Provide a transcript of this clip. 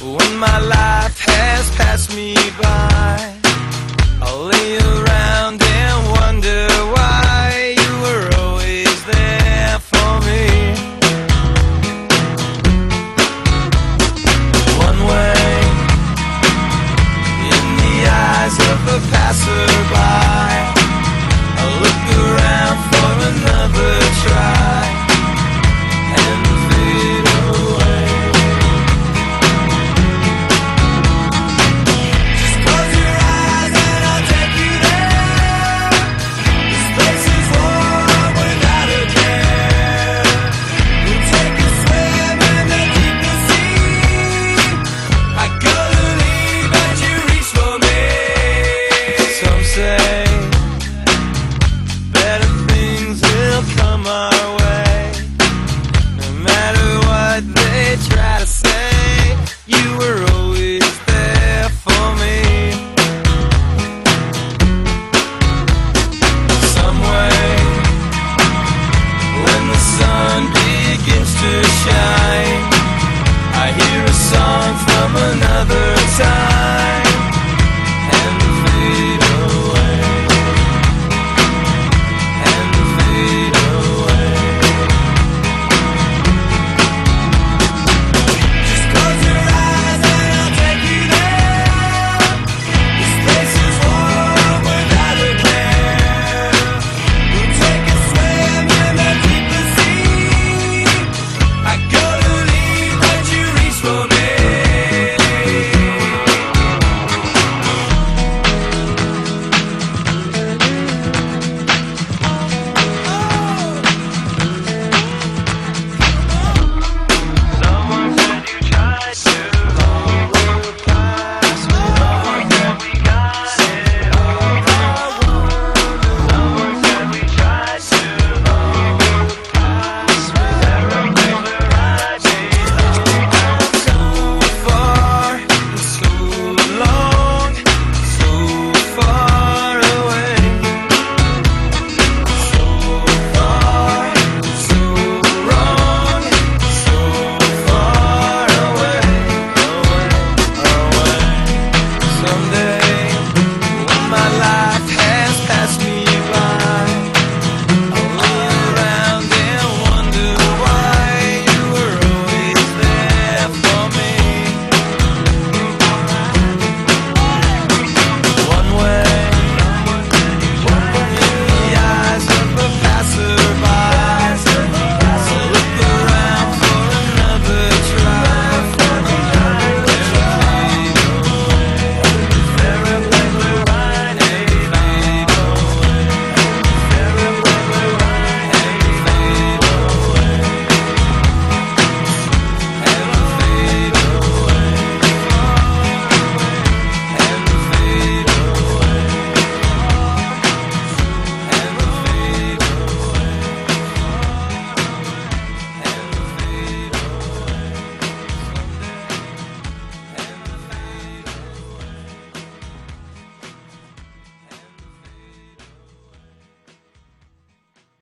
when my life has passed me by. From another time.